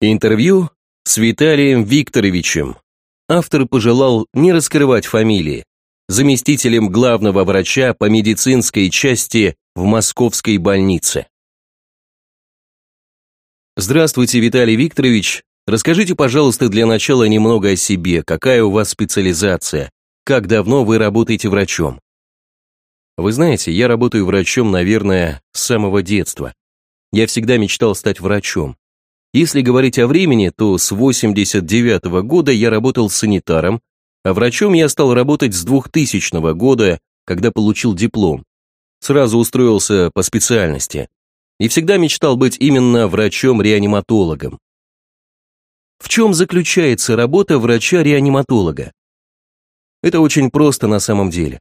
Интервью с Виталием Викторовичем. Автор пожелал не раскрывать фамилии. Заместителем главного врача по медицинской части в московской больнице. Здравствуйте, Виталий Викторович. Расскажите, пожалуйста, для начала немного о себе. Какая у вас специализация? Как давно вы работаете врачом? Вы знаете, я работаю врачом, наверное, с самого детства. Я всегда мечтал стать врачом. Если говорить о времени, то с 89 -го года я работал санитаром, а врачом я стал работать с 2000 года, когда получил диплом. Сразу устроился по специальности. И всегда мечтал быть именно врачом-реаниматологом. В чем заключается работа врача-реаниматолога? Это очень просто на самом деле.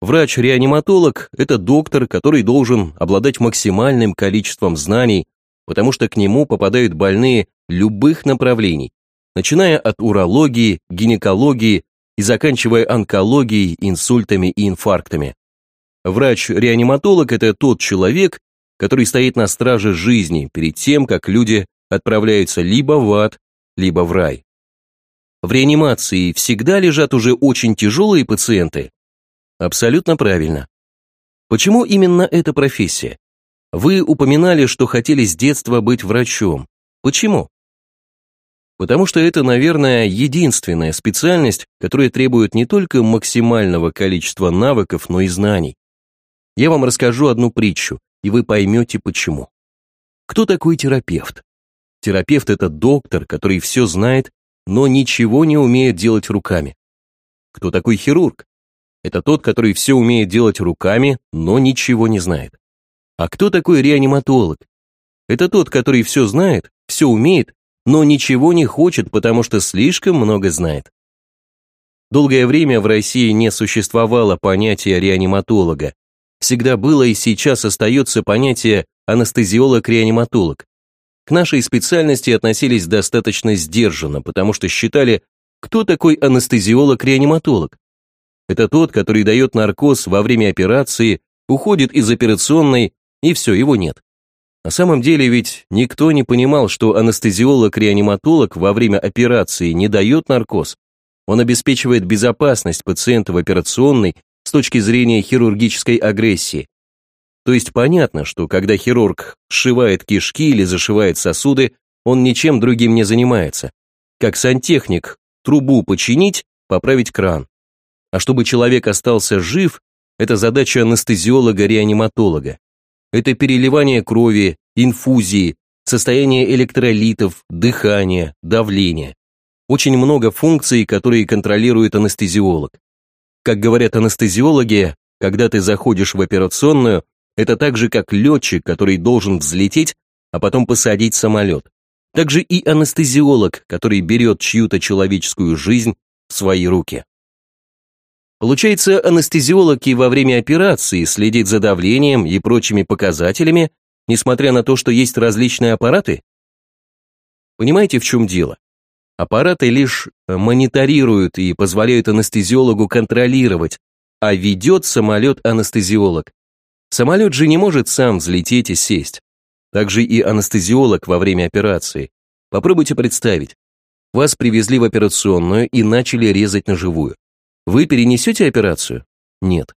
Врач-реаниматолог – это доктор, который должен обладать максимальным количеством знаний потому что к нему попадают больные любых направлений, начиная от урологии, гинекологии и заканчивая онкологией, инсультами и инфарктами. Врач-реаниматолог – это тот человек, который стоит на страже жизни перед тем, как люди отправляются либо в ад, либо в рай. В реанимации всегда лежат уже очень тяжелые пациенты? Абсолютно правильно. Почему именно эта профессия? Вы упоминали, что хотели с детства быть врачом. Почему? Потому что это, наверное, единственная специальность, которая требует не только максимального количества навыков, но и знаний. Я вам расскажу одну притчу, и вы поймете почему. Кто такой терапевт? Терапевт – это доктор, который все знает, но ничего не умеет делать руками. Кто такой хирург? Это тот, который все умеет делать руками, но ничего не знает. А кто такой реаниматолог? Это тот, который все знает, все умеет, но ничего не хочет, потому что слишком много знает. Долгое время в России не существовало понятия реаниматолога. Всегда было и сейчас остается понятие анестезиолог-реаниматолог. К нашей специальности относились достаточно сдержанно, потому что считали, кто такой анестезиолог-реаниматолог. Это тот, который дает наркоз во время операции, уходит из операционной и все, его нет. На самом деле ведь никто не понимал, что анестезиолог-реаниматолог во время операции не дает наркоз. Он обеспечивает безопасность пациента в операционной с точки зрения хирургической агрессии. То есть понятно, что когда хирург сшивает кишки или зашивает сосуды, он ничем другим не занимается. Как сантехник, трубу починить, поправить кран. А чтобы человек остался жив, это задача анестезиолога-реаниматолога. Это переливание крови, инфузии, состояние электролитов, дыхание, давление. Очень много функций, которые контролирует анестезиолог. Как говорят анестезиологи, когда ты заходишь в операционную, это так же, как летчик, который должен взлететь, а потом посадить самолет. Также и анестезиолог, который берет чью-то человеческую жизнь в свои руки. Получается, анестезиолог и во время операции следит за давлением и прочими показателями, несмотря на то, что есть различные аппараты? Понимаете, в чем дело? Аппараты лишь мониторируют и позволяют анестезиологу контролировать, а ведет самолет анестезиолог. Самолет же не может сам взлететь и сесть. Также и анестезиолог во время операции. Попробуйте представить. Вас привезли в операционную и начали резать на живую. Вы перенесете операцию? Нет.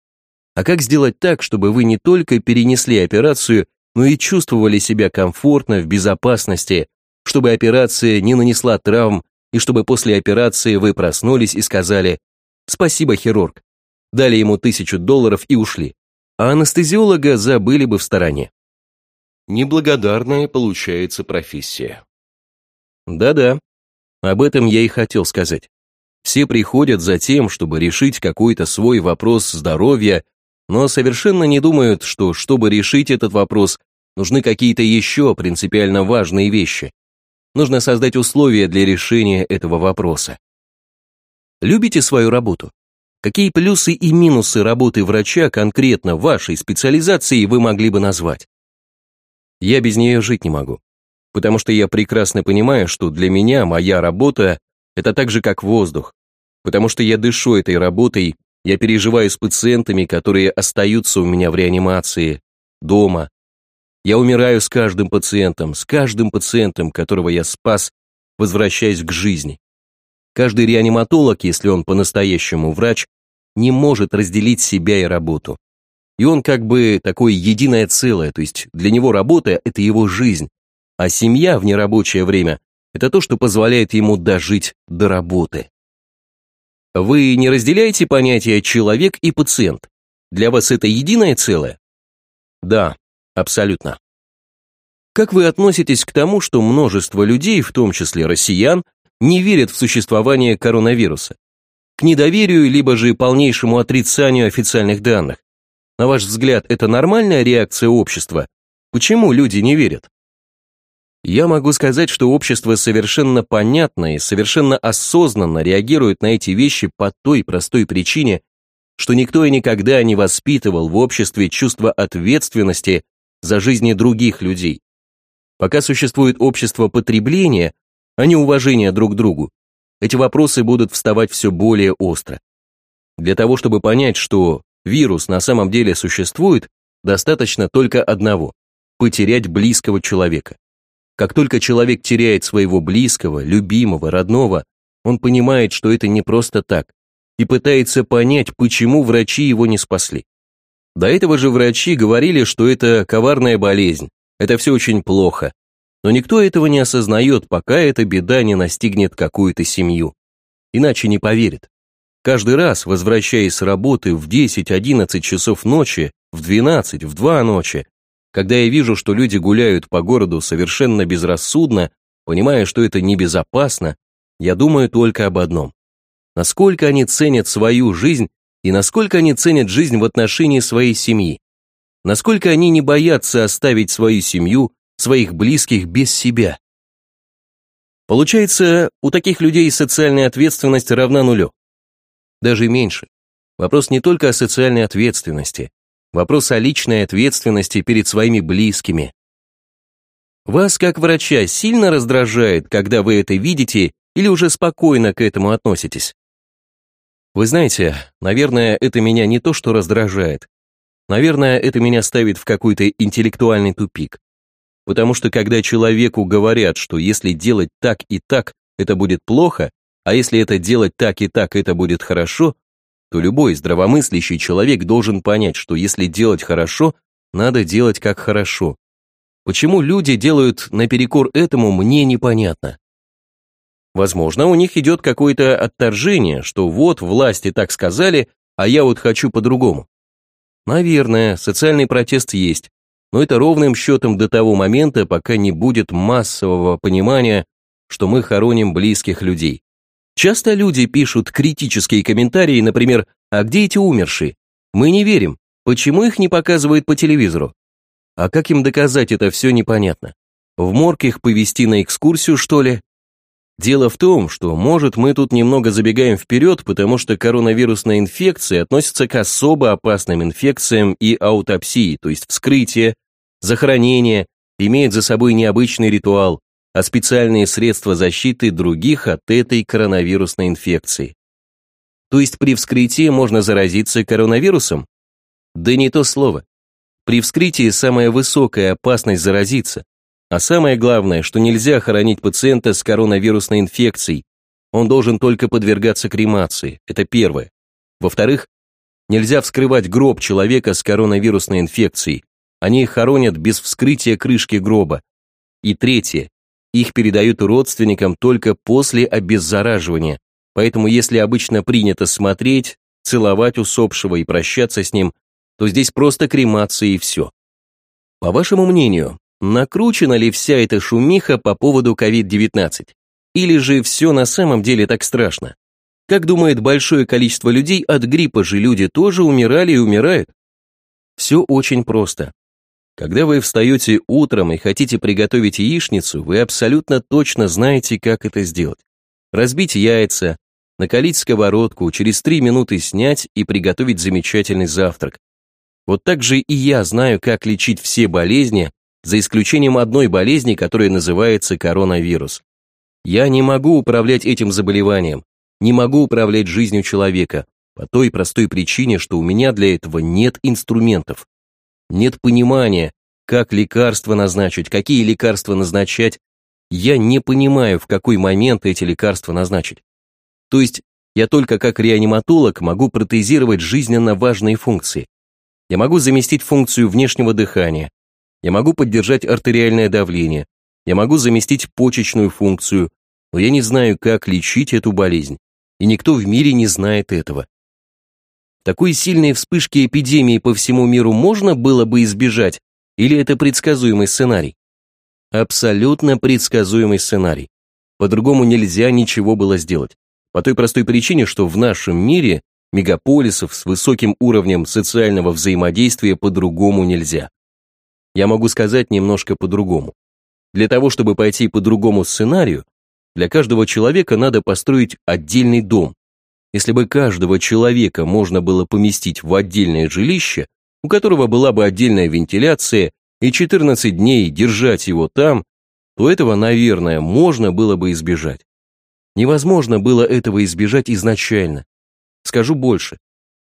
А как сделать так, чтобы вы не только перенесли операцию, но и чувствовали себя комфортно, в безопасности, чтобы операция не нанесла травм, и чтобы после операции вы проснулись и сказали «Спасибо, хирург». Дали ему тысячу долларов и ушли. А анестезиолога забыли бы в стороне. Неблагодарная получается профессия. Да-да, об этом я и хотел сказать. Все приходят за тем, чтобы решить какой-то свой вопрос здоровья, но совершенно не думают, что, чтобы решить этот вопрос, нужны какие-то еще принципиально важные вещи. Нужно создать условия для решения этого вопроса. Любите свою работу? Какие плюсы и минусы работы врача конкретно вашей специализации вы могли бы назвать? Я без нее жить не могу, потому что я прекрасно понимаю, что для меня моя работа – это так же, как воздух, потому что я дышу этой работой, я переживаю с пациентами, которые остаются у меня в реанимации, дома. Я умираю с каждым пациентом, с каждым пациентом, которого я спас, возвращаясь к жизни. Каждый реаниматолог, если он по-настоящему врач, не может разделить себя и работу. И он как бы такое единое целое, то есть для него работа – это его жизнь, а семья в нерабочее время – это то, что позволяет ему дожить до работы. Вы не разделяете понятия «человек» и «пациент»? Для вас это единое целое? Да, абсолютно. Как вы относитесь к тому, что множество людей, в том числе россиян, не верят в существование коронавируса? К недоверию, либо же полнейшему отрицанию официальных данных? На ваш взгляд, это нормальная реакция общества? Почему люди не верят? Я могу сказать, что общество совершенно понятно и совершенно осознанно реагирует на эти вещи по той простой причине, что никто и никогда не воспитывал в обществе чувство ответственности за жизни других людей. Пока существует общество потребления, а не уважения друг к другу, эти вопросы будут вставать все более остро. Для того, чтобы понять, что вирус на самом деле существует, достаточно только одного – потерять близкого человека. Как только человек теряет своего близкого, любимого, родного, он понимает, что это не просто так, и пытается понять, почему врачи его не спасли. До этого же врачи говорили, что это коварная болезнь, это все очень плохо. Но никто этого не осознает, пока эта беда не настигнет какую-то семью. Иначе не поверит. Каждый раз, возвращаясь с работы в 10-11 часов ночи, в 12, в 2 ночи, когда я вижу, что люди гуляют по городу совершенно безрассудно, понимая, что это небезопасно, я думаю только об одном. Насколько они ценят свою жизнь и насколько они ценят жизнь в отношении своей семьи. Насколько они не боятся оставить свою семью, своих близких без себя. Получается, у таких людей социальная ответственность равна нулю даже меньше. Вопрос не только о социальной ответственности, вопрос о личной ответственности перед своими близкими. Вас, как врача, сильно раздражает, когда вы это видите, или уже спокойно к этому относитесь? Вы знаете, наверное, это меня не то что раздражает. Наверное, это меня ставит в какой-то интеллектуальный тупик. Потому что когда человеку говорят, что если делать так и так, это будет плохо, а если это делать так и так, это будет хорошо, то любой здравомыслящий человек должен понять, что если делать хорошо, надо делать как хорошо. Почему люди делают наперекор этому, мне непонятно. Возможно, у них идет какое-то отторжение, что вот власти так сказали, а я вот хочу по-другому. Наверное, социальный протест есть, но это ровным счетом до того момента, пока не будет массового понимания, что мы хороним близких людей. Часто люди пишут критические комментарии, например, «А где эти умершие? Мы не верим. Почему их не показывают по телевизору?» А как им доказать это все непонятно? В морг их повести на экскурсию, что ли? Дело в том, что, может, мы тут немного забегаем вперед, потому что коронавирусная инфекция относится к особо опасным инфекциям и аутопсии, то есть вскрытие, захоронение, имеет за собой необычный ритуал, а специальные средства защиты других от этой коронавирусной инфекции. То есть при вскрытии можно заразиться коронавирусом? Да не то слово. При вскрытии самая высокая опасность заразиться. А самое главное, что нельзя хоронить пациента с коронавирусной инфекцией. Он должен только подвергаться кремации. Это первое. Во-вторых, нельзя вскрывать гроб человека с коронавирусной инфекцией. Они хоронят без вскрытия крышки гроба. И третье, их передают родственникам только после обеззараживания, поэтому если обычно принято смотреть, целовать усопшего и прощаться с ним, то здесь просто кремация и все. По вашему мнению, накручена ли вся эта шумиха по поводу COVID-19? Или же все на самом деле так страшно? Как думает большое количество людей, от гриппа же люди тоже умирали и умирают? Все очень просто. Когда вы встаете утром и хотите приготовить яичницу, вы абсолютно точно знаете, как это сделать. Разбить яйца, накалить сковородку, через 3 минуты снять и приготовить замечательный завтрак. Вот так же и я знаю, как лечить все болезни, за исключением одной болезни, которая называется коронавирус. Я не могу управлять этим заболеванием, не могу управлять жизнью человека, по той простой причине, что у меня для этого нет инструментов нет понимания, как лекарства назначить, какие лекарства назначать. Я не понимаю, в какой момент эти лекарства назначить. То есть я только как реаниматолог могу протезировать жизненно важные функции. Я могу заместить функцию внешнего дыхания. Я могу поддержать артериальное давление. Я могу заместить почечную функцию. Но я не знаю, как лечить эту болезнь. И никто в мире не знает этого. Такой сильной вспышки эпидемии по всему миру можно было бы избежать, или это предсказуемый сценарий? Абсолютно предсказуемый сценарий. По-другому нельзя ничего было сделать. По той простой причине, что в нашем мире мегаполисов с высоким уровнем социального взаимодействия по-другому нельзя. Я могу сказать немножко по-другому. Для того, чтобы пойти по другому сценарию, для каждого человека надо построить отдельный дом. Если бы каждого человека можно было поместить в отдельное жилище, у которого была бы отдельная вентиляция, и 14 дней держать его там, то этого, наверное, можно было бы избежать. Невозможно было этого избежать изначально. Скажу больше.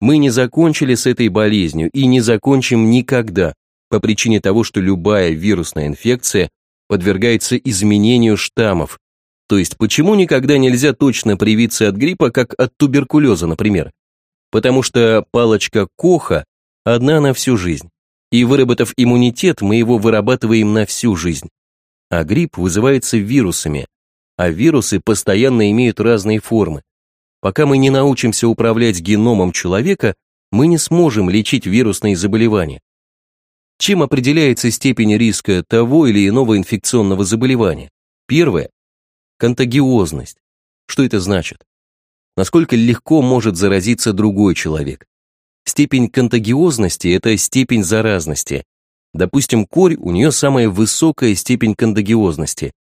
Мы не закончили с этой болезнью и не закончим никогда, по причине того, что любая вирусная инфекция подвергается изменению штаммов. То есть почему никогда нельзя точно привиться от гриппа, как от туберкулеза, например? Потому что палочка Коха одна на всю жизнь. И выработав иммунитет, мы его вырабатываем на всю жизнь. А грипп вызывается вирусами, а вирусы постоянно имеют разные формы. Пока мы не научимся управлять геномом человека, мы не сможем лечить вирусные заболевания. Чем определяется степень риска того или иного инфекционного заболевания? Первое – контагиозность. Что это значит? Насколько легко может заразиться другой человек? Степень контагиозности – это степень заразности. Допустим, корь, у нее самая высокая степень контагиозности.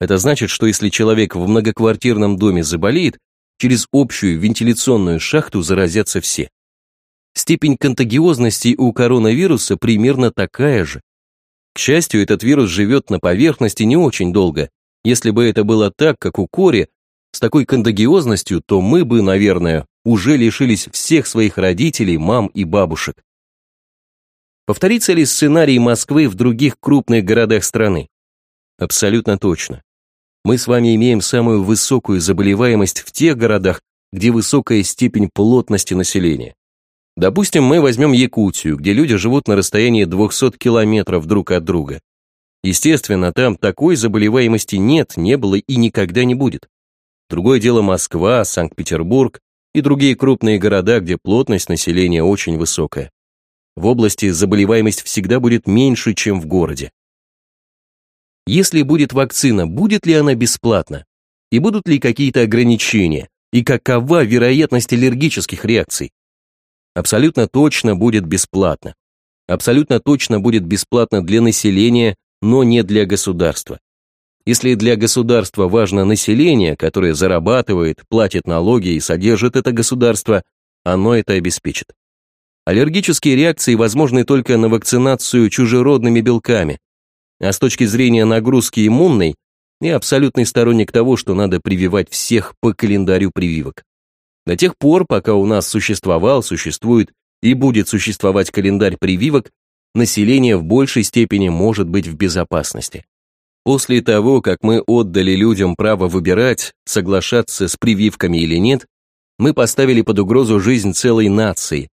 Это значит, что если человек в многоквартирном доме заболеет, через общую вентиляционную шахту заразятся все. Степень контагиозности у коронавируса примерно такая же. К счастью, этот вирус живет на поверхности не очень долго. Если бы это было так, как у кори, с такой контагиозностью, то мы бы, наверное, уже лишились всех своих родителей, мам и бабушек. Повторится ли сценарий Москвы в других крупных городах страны? Абсолютно точно мы с вами имеем самую высокую заболеваемость в тех городах, где высокая степень плотности населения. Допустим, мы возьмем Якутию, где люди живут на расстоянии 200 километров друг от друга. Естественно, там такой заболеваемости нет, не было и никогда не будет. Другое дело Москва, Санкт-Петербург и другие крупные города, где плотность населения очень высокая. В области заболеваемость всегда будет меньше, чем в городе. Если будет вакцина, будет ли она бесплатна? И будут ли какие-то ограничения? И какова вероятность аллергических реакций? Абсолютно точно будет бесплатно. Абсолютно точно будет бесплатно для населения, но не для государства. Если для государства важно население, которое зарабатывает, платит налоги и содержит это государство, оно это обеспечит. Аллергические реакции возможны только на вакцинацию чужеродными белками, а с точки зрения нагрузки иммунной, я абсолютный сторонник того, что надо прививать всех по календарю прививок. До тех пор, пока у нас существовал, существует и будет существовать календарь прививок, население в большей степени может быть в безопасности. После того, как мы отдали людям право выбирать, соглашаться с прививками или нет, мы поставили под угрозу жизнь целой нации.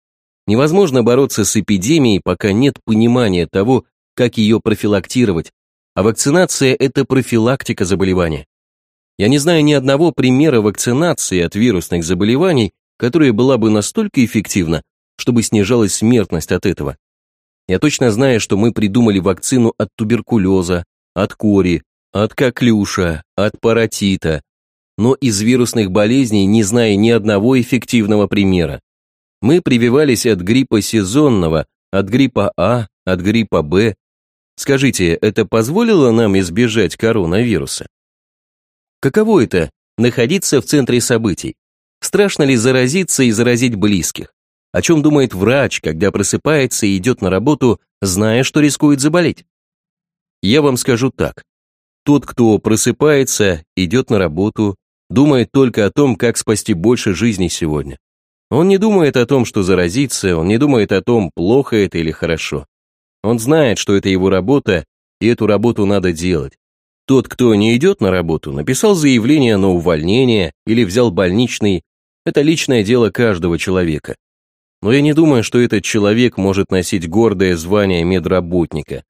Невозможно бороться с эпидемией, пока нет понимания того, как ее профилактировать, а вакцинация – это профилактика заболевания. Я не знаю ни одного примера вакцинации от вирусных заболеваний, которая была бы настолько эффективна, чтобы снижалась смертность от этого. Я точно знаю, что мы придумали вакцину от туберкулеза, от кори, от коклюша, от паротита, но из вирусных болезней не знаю ни одного эффективного примера. Мы прививались от гриппа сезонного, от гриппа А, от гриппа Б, Скажите, это позволило нам избежать коронавируса? Каково это – находиться в центре событий? Страшно ли заразиться и заразить близких? О чем думает врач, когда просыпается и идет на работу, зная, что рискует заболеть? Я вам скажу так. Тот, кто просыпается, идет на работу, думает только о том, как спасти больше жизней сегодня. Он не думает о том, что заразиться, он не думает о том, плохо это или хорошо. Он знает, что это его работа, и эту работу надо делать. Тот, кто не идет на работу, написал заявление на увольнение или взял больничный, это личное дело каждого человека. Но я не думаю, что этот человек может носить гордое звание медработника.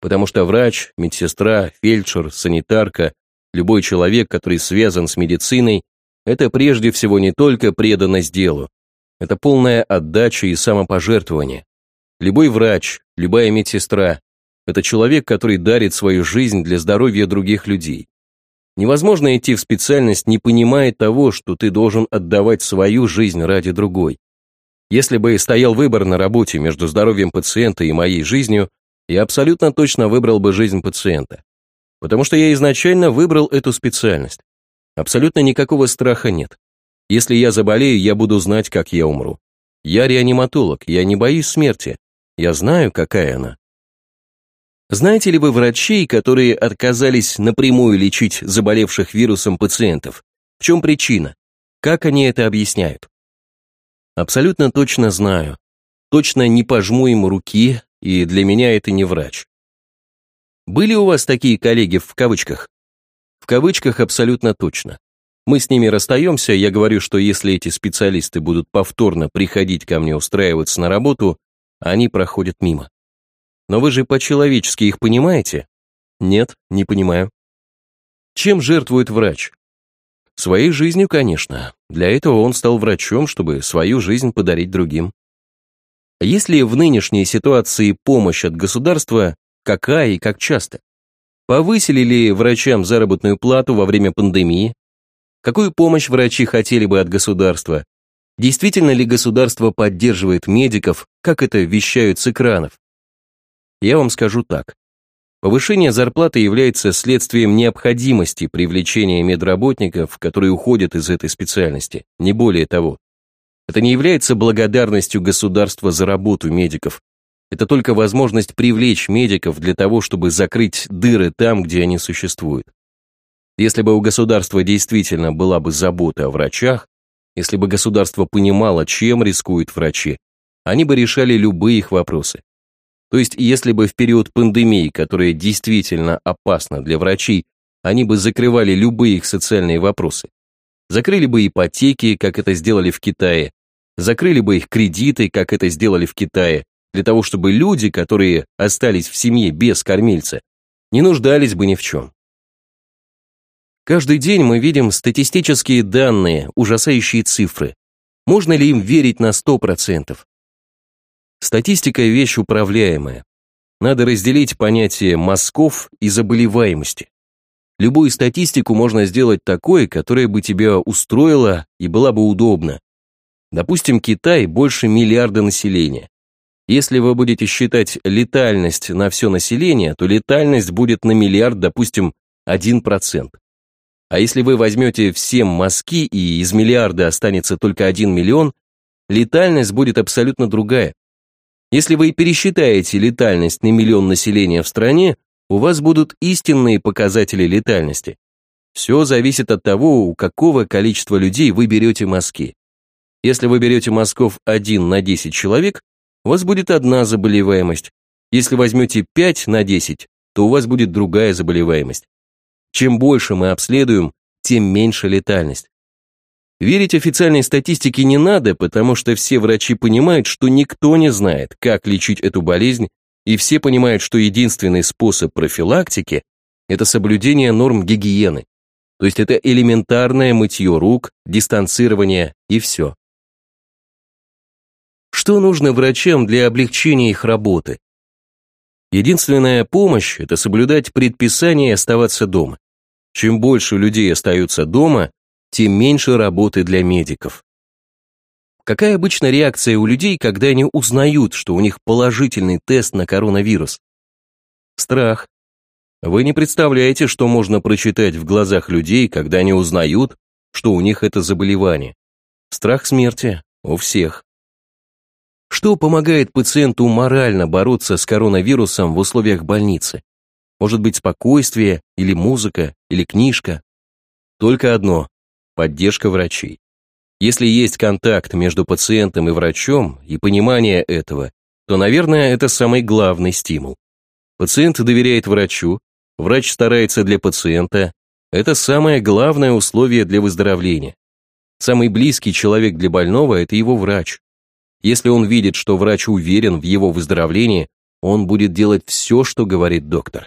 Потому что врач, медсестра, фельдшер, санитарка, любой человек, который связан с медициной, это прежде всего не только преданность делу, это полная отдача и самопожертвование. Любой врач, любая медсестра – это человек, который дарит свою жизнь для здоровья других людей. Невозможно идти в специальность, не понимая того, что ты должен отдавать свою жизнь ради другой. Если бы стоял выбор на работе между здоровьем пациента и моей жизнью, я абсолютно точно выбрал бы жизнь пациента. Потому что я изначально выбрал эту специальность. Абсолютно никакого страха нет. Если я заболею, я буду знать, как я умру. Я реаниматолог, я не боюсь смерти. Я знаю, какая она. Знаете ли вы врачей, которые отказались напрямую лечить заболевших вирусом пациентов? В чем причина? Как они это объясняют? Абсолютно точно знаю. Точно не пожму им руки, и для меня это не врач. Были у вас такие коллеги в кавычках? В кавычках абсолютно точно. Мы с ними расстаемся, я говорю, что если эти специалисты будут повторно приходить ко мне устраиваться на работу, они проходят мимо. Но вы же по-человечески их понимаете? Нет, не понимаю. Чем жертвует врач? Своей жизнью, конечно. Для этого он стал врачом, чтобы свою жизнь подарить другим. Есть ли в нынешней ситуации помощь от государства, какая и как часто? Повысили ли врачам заработную плату во время пандемии? Какую помощь врачи хотели бы от государства? Действительно ли государство поддерживает медиков, как это вещают с экранов? Я вам скажу так. Повышение зарплаты является следствием необходимости привлечения медработников, которые уходят из этой специальности, не более того. Это не является благодарностью государства за работу медиков. Это только возможность привлечь медиков для того, чтобы закрыть дыры там, где они существуют. Если бы у государства действительно была бы забота о врачах, если бы государство понимало, чем рискуют врачи, они бы решали любые их вопросы. То есть, если бы в период пандемии, которая действительно опасна для врачей, они бы закрывали любые их социальные вопросы. Закрыли бы ипотеки, как это сделали в Китае, закрыли бы их кредиты, как это сделали в Китае, для того, чтобы люди, которые остались в семье без кормильца, не нуждались бы ни в чем. Каждый день мы видим статистические данные, ужасающие цифры. Можно ли им верить на 100%? Статистика – вещь управляемая. Надо разделить понятие мазков и заболеваемости. Любую статистику можно сделать такой, которая бы тебя устроила и была бы удобна. Допустим, Китай больше миллиарда населения. Если вы будете считать летальность на все население, то летальность будет на миллиард, допустим, 1%. А если вы возьмете все мазки и из миллиарда останется только 1 миллион, летальность будет абсолютно другая. Если вы пересчитаете летальность на миллион населения в стране, у вас будут истинные показатели летальности. Все зависит от того, у какого количества людей вы берете мазки. Если вы берете мазков 1 на 10 человек, у вас будет одна заболеваемость. Если возьмете 5 на 10, то у вас будет другая заболеваемость. Чем больше мы обследуем, тем меньше летальность. Верить официальной статистике не надо, потому что все врачи понимают, что никто не знает, как лечить эту болезнь, и все понимают, что единственный способ профилактики – это соблюдение норм гигиены. То есть это элементарное мытье рук, дистанцирование и все. Что нужно врачам для облегчения их работы? Единственная помощь – это соблюдать предписание и оставаться дома. Чем больше людей остаются дома, тем меньше работы для медиков. Какая обычно реакция у людей, когда они узнают, что у них положительный тест на коронавирус? Страх. Вы не представляете, что можно прочитать в глазах людей, когда они узнают, что у них это заболевание. Страх смерти у всех. Что помогает пациенту морально бороться с коронавирусом в условиях больницы? Может быть спокойствие, или музыка, или книжка? Только одно поддержка врачей. Если есть контакт между пациентом и врачом и понимание этого, то, наверное, это самый главный стимул. Пациент доверяет врачу, врач старается для пациента. Это самое главное условие для выздоровления. Самый близкий человек для больного – это его врач. Если он видит, что врач уверен в его выздоровлении, он будет делать все, что говорит доктор.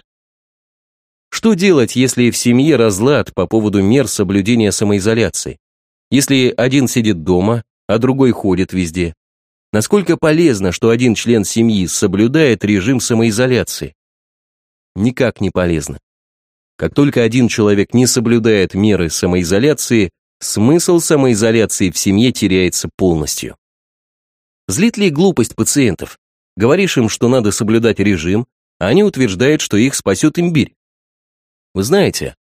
Что делать, если в семье разлад по поводу мер соблюдения самоизоляции? Если один сидит дома, а другой ходит везде? Насколько полезно, что один член семьи соблюдает режим самоизоляции? Никак не полезно. Как только один человек не соблюдает меры самоизоляции, смысл самоизоляции в семье теряется полностью. Злит ли глупость пациентов? Говоришь им, что надо соблюдать режим, а они утверждают, что их спасет имбирь. Вы знаете,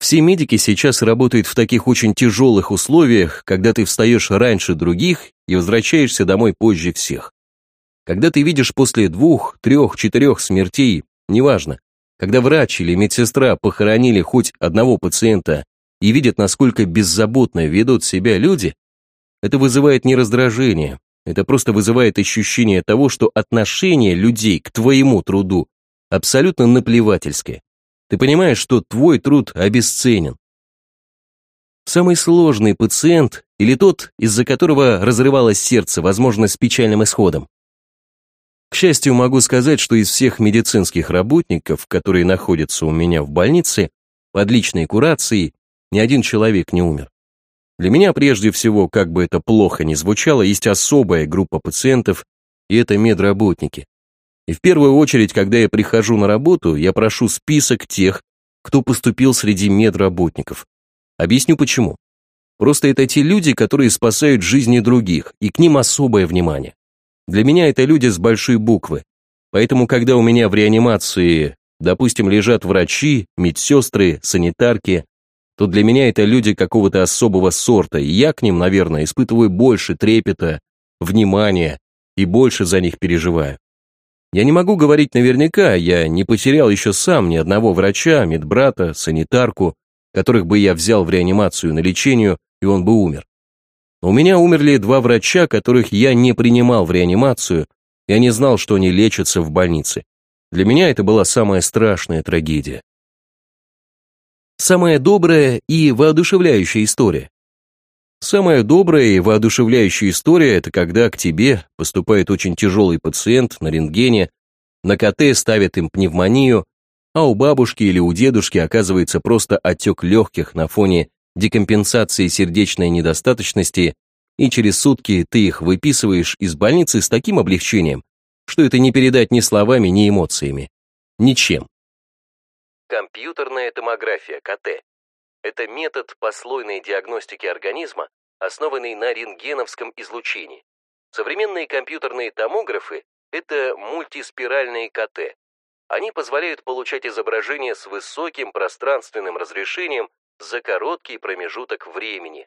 все медики сейчас работают в таких очень тяжелых условиях, когда ты встаешь раньше других и возвращаешься домой позже всех. Когда ты видишь после двух, трех, четырех смертей, неважно, когда врач или медсестра похоронили хоть одного пациента и видят, насколько беззаботно ведут себя люди, это вызывает не раздражение, это просто вызывает ощущение того, что отношение людей к твоему труду абсолютно наплевательское. Ты понимаешь, что твой труд обесценен. Самый сложный пациент или тот, из-за которого разрывалось сердце, возможно, с печальным исходом. К счастью, могу сказать, что из всех медицинских работников, которые находятся у меня в больнице, под личной курацией, ни один человек не умер. Для меня прежде всего, как бы это плохо ни звучало, есть особая группа пациентов, и это медработники. И в первую очередь, когда я прихожу на работу, я прошу список тех, кто поступил среди медработников. Объясню почему. Просто это те люди, которые спасают жизни других, и к ним особое внимание. Для меня это люди с большой буквы. Поэтому, когда у меня в реанимации, допустим, лежат врачи, медсестры, санитарки, то для меня это люди какого-то особого сорта, и я к ним, наверное, испытываю больше трепета, внимания и больше за них переживаю. Я не могу говорить наверняка, я не потерял еще сам ни одного врача, медбрата, санитарку, которых бы я взял в реанимацию на лечение, и он бы умер. У меня умерли два врача, которых я не принимал в реанимацию, я не знал, что они лечатся в больнице. Для меня это была самая страшная трагедия. Самая добрая и воодушевляющая история. Самая добрая и воодушевляющая история – это когда к тебе поступает очень тяжелый пациент на рентгене, на КТ ставят им пневмонию, а у бабушки или у дедушки оказывается просто отек легких на фоне декомпенсации сердечной недостаточности, и через сутки ты их выписываешь из больницы с таким облегчением, что это не передать ни словами, ни эмоциями. Ничем. Компьютерная томография, КТ. Это метод послойной диагностики организма, основанный на рентгеновском излучении. Современные компьютерные томографы – это мультиспиральные КТ. Они позволяют получать изображения с высоким пространственным разрешением за короткий промежуток времени.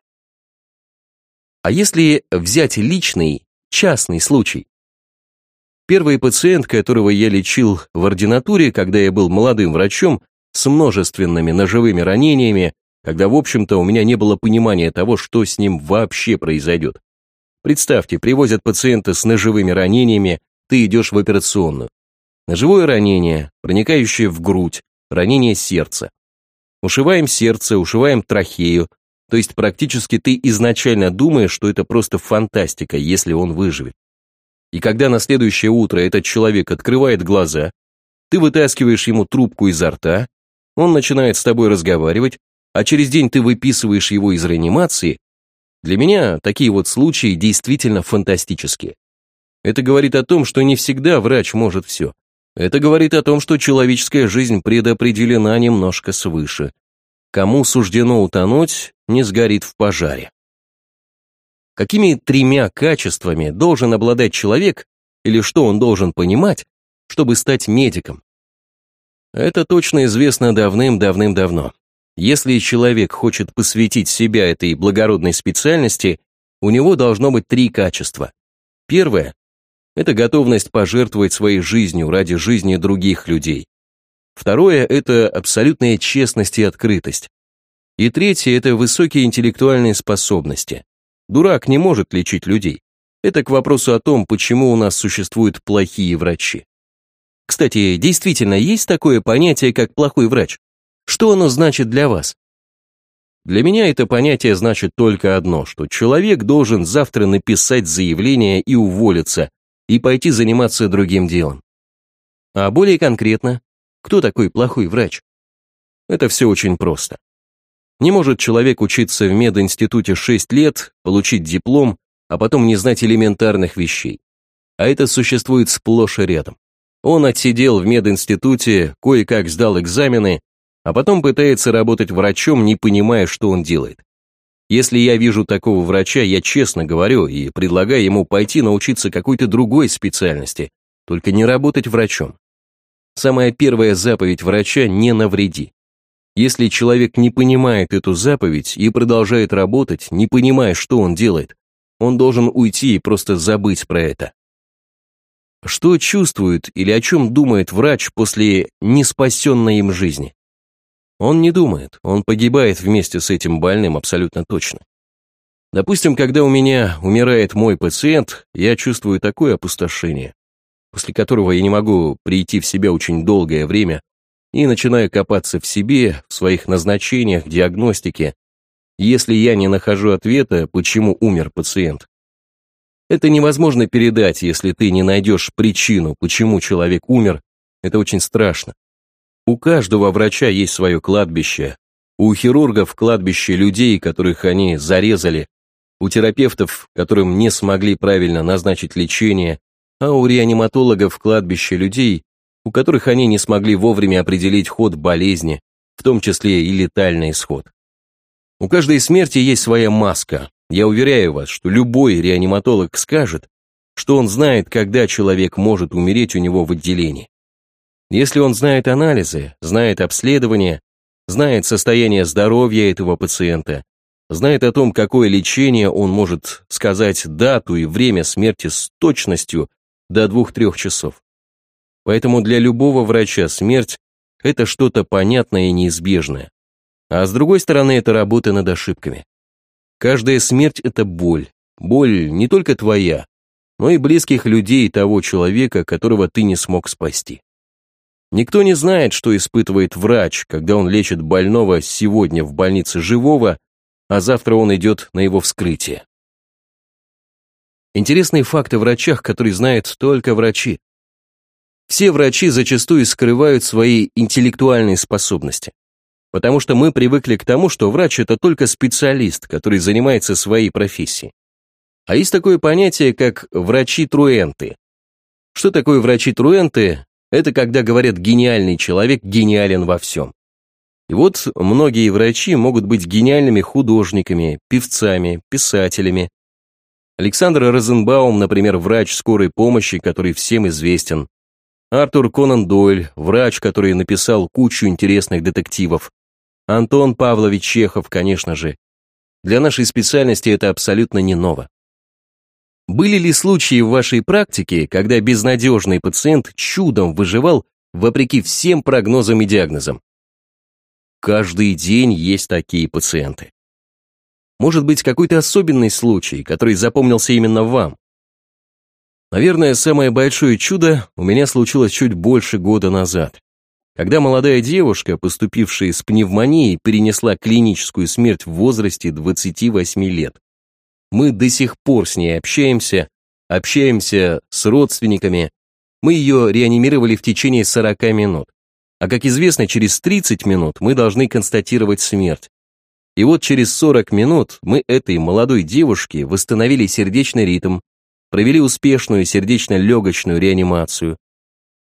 А если взять личный, частный случай? Первый пациент, которого я лечил в ординатуре, когда я был молодым врачом, с множественными ножевыми ранениями, когда, в общем-то, у меня не было понимания того, что с ним вообще произойдет. Представьте, привозят пациента с ножевыми ранениями, ты идешь в операционную. Ножевое ранение, проникающее в грудь, ранение сердца. Ушиваем сердце, ушиваем трахею, то есть практически ты изначально думаешь, что это просто фантастика, если он выживет. И когда на следующее утро этот человек открывает глаза, ты вытаскиваешь ему трубку изо рта, он начинает с тобой разговаривать, а через день ты выписываешь его из реанимации, для меня такие вот случаи действительно фантастические. Это говорит о том, что не всегда врач может все. Это говорит о том, что человеческая жизнь предопределена немножко свыше. Кому суждено утонуть, не сгорит в пожаре. Какими тремя качествами должен обладать человек, или что он должен понимать, чтобы стать медиком? Это точно известно давным-давным-давно. Если человек хочет посвятить себя этой благородной специальности, у него должно быть три качества. Первое – это готовность пожертвовать своей жизнью ради жизни других людей. Второе – это абсолютная честность и открытость. И третье – это высокие интеллектуальные способности. Дурак не может лечить людей. Это к вопросу о том, почему у нас существуют плохие врачи. Кстати, действительно есть такое понятие, как плохой врач? Что оно значит для вас? Для меня это понятие значит только одно, что человек должен завтра написать заявление и уволиться, и пойти заниматься другим делом. А более конкретно, кто такой плохой врач? Это все очень просто. Не может человек учиться в мединституте 6 лет, получить диплом, а потом не знать элементарных вещей. А это существует сплошь и рядом. Он отсидел в мединституте, кое-как сдал экзамены, а потом пытается работать врачом, не понимая, что он делает. Если я вижу такого врача, я честно говорю и предлагаю ему пойти научиться какой-то другой специальности, только не работать врачом. Самая первая заповедь врача – не навреди. Если человек не понимает эту заповедь и продолжает работать, не понимая, что он делает, он должен уйти и просто забыть про это. Что чувствует или о чем думает врач после неспасенной им жизни? Он не думает, он погибает вместе с этим больным абсолютно точно. Допустим, когда у меня умирает мой пациент, я чувствую такое опустошение, после которого я не могу прийти в себя очень долгое время и начинаю копаться в себе, в своих назначениях, диагностике, если я не нахожу ответа, почему умер пациент. Это невозможно передать, если ты не найдешь причину, почему человек умер, это очень страшно. У каждого врача есть свое кладбище. У хирургов кладбище людей, которых они зарезали. У терапевтов, которым не смогли правильно назначить лечение. А у реаниматологов кладбище людей, у которых они не смогли вовремя определить ход болезни, в том числе и летальный исход. У каждой смерти есть своя маска. Я уверяю вас, что любой реаниматолог скажет, что он знает, когда человек может умереть у него в отделении. Если он знает анализы, знает обследование, знает состояние здоровья этого пациента, знает о том, какое лечение он может сказать дату и время смерти с точностью до 2-3 часов. Поэтому для любого врача смерть – это что-то понятное и неизбежное. А с другой стороны, это работа над ошибками. Каждая смерть – это боль. Боль не только твоя, но и близких людей того человека, которого ты не смог спасти. Никто не знает, что испытывает врач, когда он лечит больного сегодня в больнице живого, а завтра он идет на его вскрытие. Интересные факты о врачах, которые знают только врачи. Все врачи зачастую скрывают свои интеллектуальные способности. Потому что мы привыкли к тому, что врач – это только специалист, который занимается своей профессией. А есть такое понятие, как врачи-труенты. Что такое врачи-труенты, это когда говорят «гениальный человек гениален во всем». И вот многие врачи могут быть гениальными художниками, певцами, писателями. Александр Розенбаум, например, врач скорой помощи, который всем известен. Артур Конан Дойль, врач, который написал кучу интересных детективов. Антон Павлович Чехов, конечно же. Для нашей специальности это абсолютно не ново. Были ли случаи в вашей практике, когда безнадежный пациент чудом выживал вопреки всем прогнозам и диагнозам? Каждый день есть такие пациенты. Может быть, какой-то особенный случай, который запомнился именно вам. Наверное, самое большое чудо у меня случилось чуть больше года назад, когда молодая девушка, поступившая с пневмонией, перенесла клиническую смерть в возрасте 28 лет. Мы до сих пор с ней общаемся, общаемся с родственниками. Мы ее реанимировали в течение 40 минут. А как известно, через 30 минут мы должны констатировать смерть. И вот через 40 минут мы этой молодой девушке восстановили сердечный ритм, провели успешную сердечно-легочную реанимацию.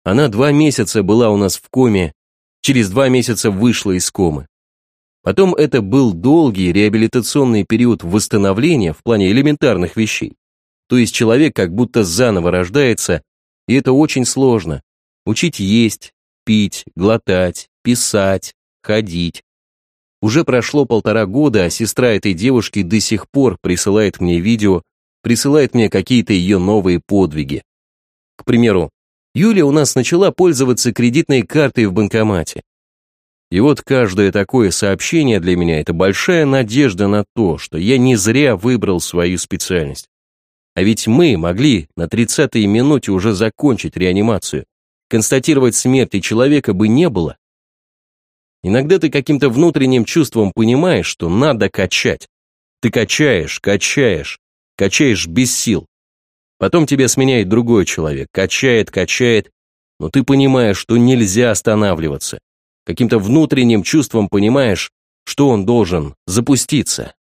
Она два месяца была у нас в коме, через два месяца вышла из комы. Потом это был долгий реабилитационный период восстановления в плане элементарных вещей. То есть человек как будто заново рождается, и это очень сложно. Учить есть, пить, глотать, писать, ходить. Уже прошло полтора года, а сестра этой девушки до сих пор присылает мне видео, присылает мне какие-то ее новые подвиги. К примеру, Юля у нас начала пользоваться кредитной картой в банкомате. И вот каждое такое сообщение для меня – это большая надежда на то, что я не зря выбрал свою специальность. А ведь мы могли на 30-й минуте уже закончить реанимацию. Констатировать смерти человека бы не было. Иногда ты каким-то внутренним чувством понимаешь, что надо качать. Ты качаешь, качаешь, качаешь без сил. Потом тебя сменяет другой человек, качает, качает, но ты понимаешь, что нельзя останавливаться. Каким-то внутренним чувством понимаешь, что он должен запуститься.